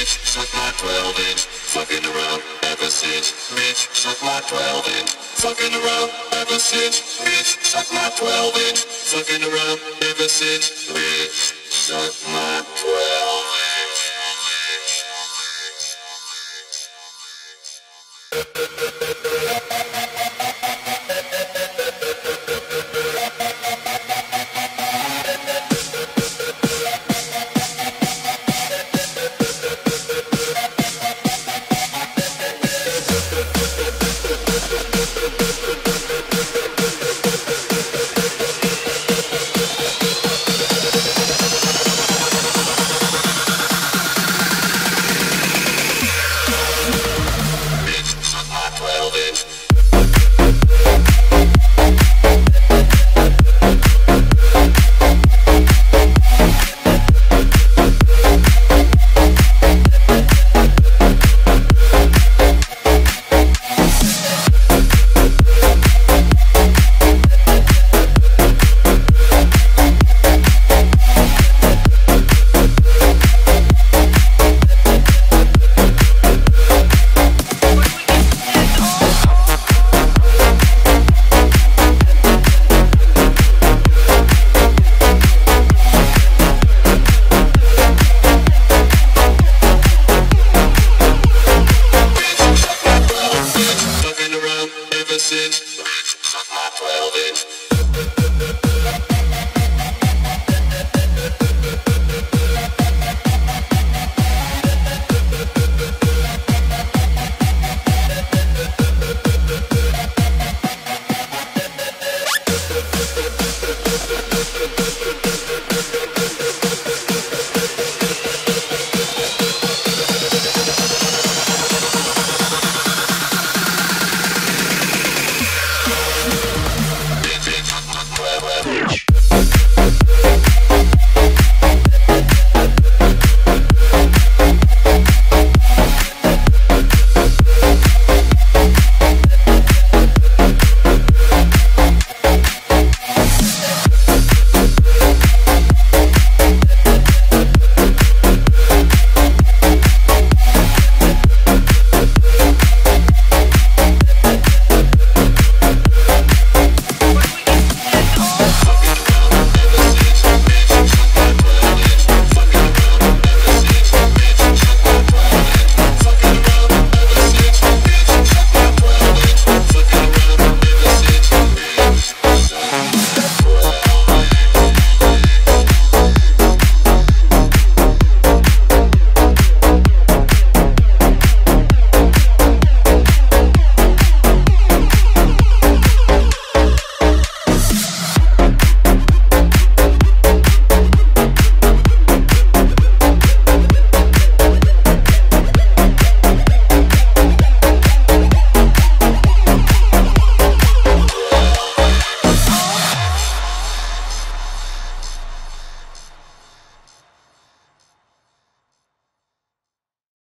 bitch, suck my 12 inch, fucking around ever since, bitch, suck my 12 inch, fucking around ever since, bitch, suck my 12 inch, fucking around ever since, bitch, suck my Huge.